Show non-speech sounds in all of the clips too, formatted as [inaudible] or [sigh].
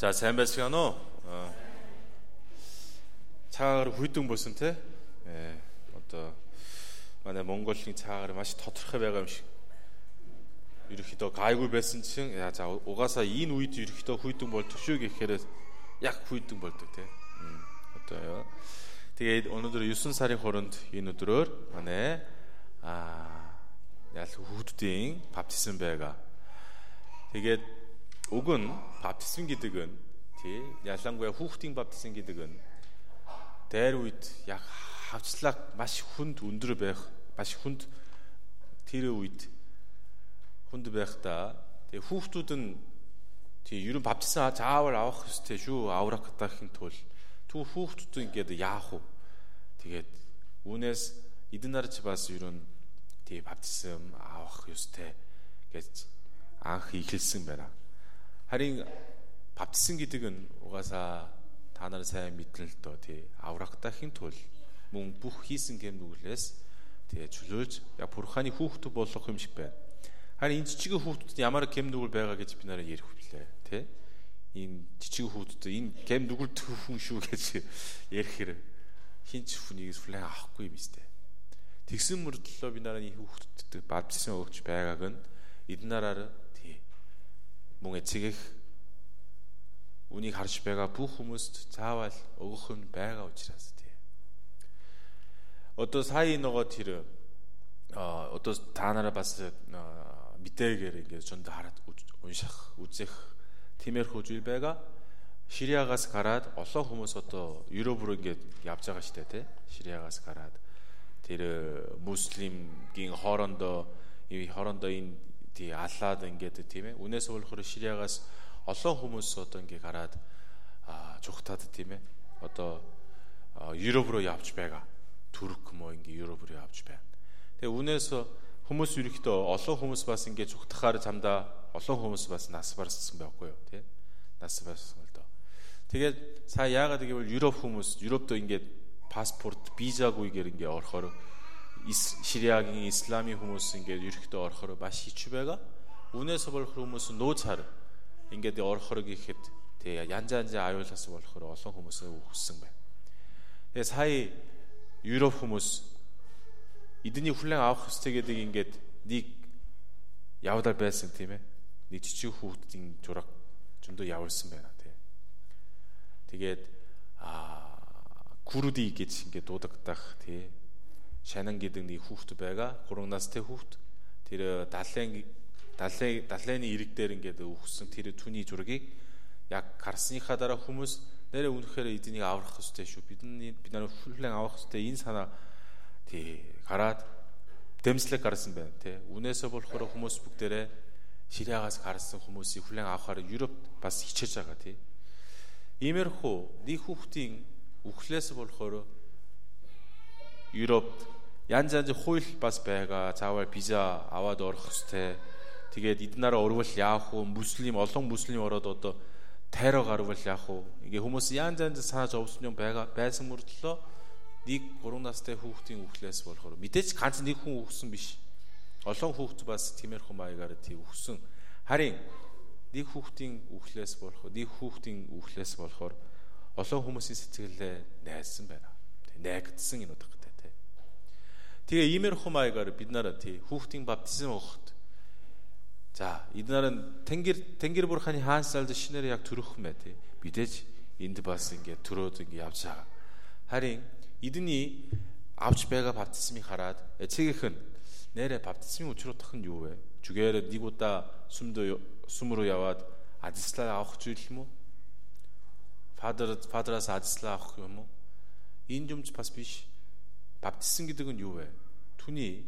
За сайн байсгано уу? цаагаар хүйдэн болсон те. Э одоо манай Монголын цаагаар маш тодорхой байгаа юм шиг. Ерөнхийдөө гайгүй байсан чинь яа за угаасаа энэ үед ерөнхийдөө хүйдэн болдог шүү гэхээр яг хүйдэн болдог те. Одоо тэгээд өнөөдөр 9 сарын хооронд энэ өдрөөр манай аа ял хүүхдүүдийн баптизм байгаа. Тэгээд уг нь баптизм гэдэг нь тий ялангуяа хүүхдийн баптизм гэдэг нь дайр үед яг хавцлаа маш хүнд өндөр байх маш хүнд тэр үед хүнд байхдаа тэгээ хүүхдүүд нь тий ерөн баптизм заавал авах ёстой шүү аврах гэхийн тулд түүх хүүхдүүд ингээд яах вэ? Тэгээд үүнээс эдэн нарч бас ерөн тий баптизм авах ёстой гэж анх ихэлсэн байна Харин баптизм гэдэг нь угаасаа та нар сайн мэднэ л доо тий. Аврагтахын тул мөн бүх хийсэн гэм нүглээс тий чөлөөлж яг бурханы хүүхдүүд болох юм шиг байна. Харин энэ жижиг хүүхдүүд ямар гэм нүгэл байгаа гэж би нараа ярих хүлээ тий. Энэ жижиг хүүхдүүд энэ гэм нүгэл хүн шүү гэж [laughs] ярихэр хинч хүнийг хүлээн авахгүй юм өстэй. Тэгсэн мөрдлөө би нараа энэ хүүхдүүдэд баптизм өгч байгааг нь эднараар мөн эцэгэх үнийг харж байгаа бүх хүмүүст заавал өгөх нь байгаа учраас тий. Одоо сая нөгөө тэр а одоо та нараа бас мэдээгээр ингээд зөнд хараад унших үзэх тиймэрхүү зүйл байгаа. Шириагаас гараад олон хүмүүс одоо Европ руу ингээд явж байгаа штэ тий. Шириагаас гараад тэр муслимгийн хоорондоо хоорондоо энэ тий аллаад ингээд тийм ээ. Үнээс болохоор Шириагаас олон хүмүүс одоо ингээд гараад чухтаад тийм ээ. Одоо Европ руу явж байгаа. Турк мó ингээд Европ руу явж байна. Тэгээ үнээс хүмүүс ерөөхдөө олон хүмүүс бас ингээд чухтахаар замдаа олон хүмүүс бас нас барсан байхгүй юу тий. Нас барсан л доо. Тэгээд сая яагаад гэвэл Европ хүмүүс Европт ингээд паспорт визагүйгээр ингээд орохоор Шириагийн исламын хүмүүс ингээд ерөөхдөө орохоор маш хич байгаа. Үнээс болох хүмүүс нөөц хар ингээд орохоор гэхэд тэгээ янз янзын аюулаас болохоор олон хүмүүс үхсэн байна. Тэгээ сая Европ хүмүүс эдний хүлэн авах хэрэгтэй гэдэг ингээд нэг явдал байсан тийм ээ. Нэг жижиг хүүхдийн зураг зөндөө явуулсан байна тий. Тэгээд аа Курди гэж ингээд дуудагдах тий Шанан гэдэг нэг хүүхэд байгаа. 3 настай хүүхэд. Тэр далайн далайн далайны ирэг дээр ингээд өгсөн тэр түүний зургийг яг харсныхаа дараа хүмүүс нэрээ үнэхээр эднийг аврах хэрэгтэй шүү. Бидний бид нар хүлэн авах хэрэгтэй энэ санаа тий гараад дэмслэг гарсан байна тий. Үнээсээ болохоор хүмүүс бүгдээрээ Шириагаас гарсан хүмүүсийг хүлэн авахаар Европ бас хичээж байгаа тий. Иймэрхүү нэг хүүхдийн үхлээс болохоор Европт янз янзын хууль бас байгаа. Заавал виза аваад орох хэвээр. Тэгээд эднараа орвол яах вэ? Муслим олон муслим ороод одоо тайроо гарвал яах вэ? Ингээ хүмүүс янз янз санаж овсон юм байгаа байсан мөртлөө нэг 3 настай хүүхдийн үхлээс болохоор мэдээж ганц нэг хүн үхсэн биш. Олон хүүхд бас тиймэрхүү маягаар тий үхсэн. Харин нэг хүүхдийн үхлээс болох нэг хүүхдийн үхлээс болохоор олон хүмүүсийн сэтгэлээ найсан байна. Найгдсан энэ удаа Тэгээ иймэрхүү маягаар бид нараа тий хүүхдийн баптизм өгөхд за эднэр тэнгэр тэнгэр бурханы хаансалд шинээр яг төрөх юм бай тий бидээж энд бас ингээд төрөөд ингээд явж байгаа. Харин эдний авч байгаа баптизмыг хараад эцэгийнх нь нэрэ баптизмын учруулах нь юу вэ? Жүгээр нэг удаа сүмдөө сүм рүү яваад адислаа авах зүйл юм уу? Фадер фадраас адислаа авах юм уу? Энэ юмч бас биш. Баптизм гэдэг нь юу вэ? Түүний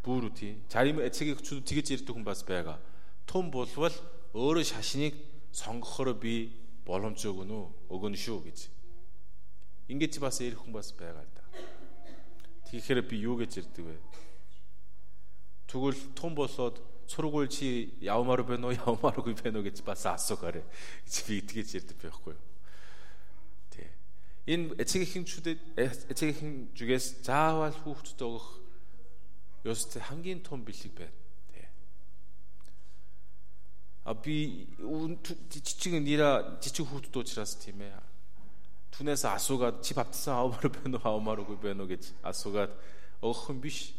бүр үгүй. Зарим эцэг эхчүүд тэгэж ярьдаг хүн бас байгаа. Тун болвол өөрөө шашныг сонгохоор би боломж өгнө үү? Өгнө шүү гэж. Ингээд ч бас ярих хүн бас байгаа л да. Тэгэхээр би юу гэж ярьдаг вэ? Тэгвэл тун болоод сургууль чи явмаар байна уу, [laughs] явмааргүй байна уу гэж бас асуухаарэ. Би тэгэж ярьдаг байхгүй юу? Энэ эцэг эхчүүдэд эцэг эхэн зүгээс заавал хүүхдэд өгөх ёстой хамгийн том бэлэг байна. Тэ. А би жижиг нира жижиг хүүхдүүд учраас тийм ээ. Түнээс асуугаад чи баптсан авмаар байна уу, авмааргүй байна уу гэж асуугаад өгөх юм биш.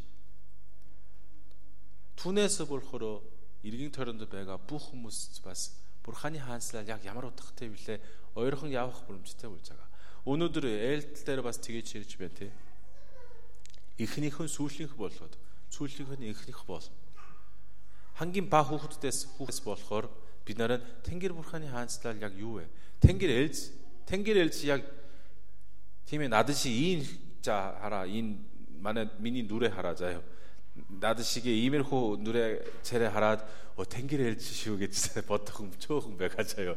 Түнээс болохоор эргийн тойронд байгаа бүх хүмүүс бас Бурханы хаанчлал яг ямар утгатай вүлээ ойрхон явах боломжтой болж байгаа. Өнөөдөр ээлтэл дээр бас тэгэж ярьж байна тий. Эхнийхэн сүүлийнх болоод сүүлийнх нь эхнийх бол. Хамгийн ба хүүхдүүдээс хүүхдээс болохоор бид нараа Тэнгэр бурханы хаанчлал яг юу вэ? Тэнгэр ээлж Тэнгэр ээлж яг тийм ээ над шиг ийм за хараа энэ манай миний нүрээ хараа заяа над шигээ иймэрхүү нүрээ царай хараад о тэнгэр ээлж шүү гэж бодох юм чөөхөн байгаа заяа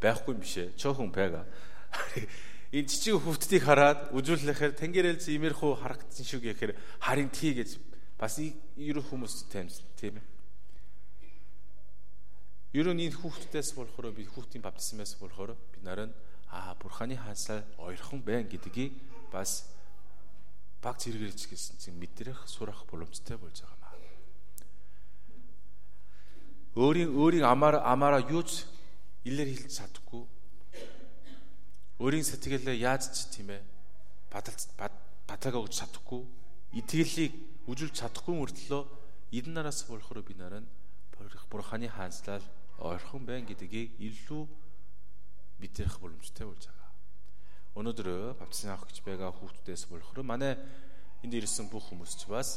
байхгүй юм биш ээ чөөхөн байгаа энэ жижиг хүүхдүүдийг хараад үжүүлэхээр тэнгэр ээлж иймэрхүү харагдсан шүү гэхээр харин тий гэж бас ерөн хүмүүс таймс тийм ээ ерөн энэ хүүхдүүдээс болохоор би хүүхдийн баптизмаас болохоор бид нараа аа бурханы хаанчлал ойрхон байна гэдгийг бас баг зэрэгэрч гэсэн чинь мэдрэх сурах боломжтой болж байгаа маа. Өөрийн өөрийн амаар амаараа юуч илэр хэлж чадахгүй. Өөрийн сэтгэлээ яаж ч тийм ээ баталгаа өгч чадахгүй. Итгэлийг үжүүлж чадахгүй мөртлөө эдэн нараас болохоор би нараа бурханы хаанчлал ойрхон байна гэдгийг илүү мэдрэх боломжтой болж байгаа. Өнөөдөр баптизм авах гэж байгаа хүүхдүүдээс болохоор манай энд ирсэн бүх хүмүүс ч бас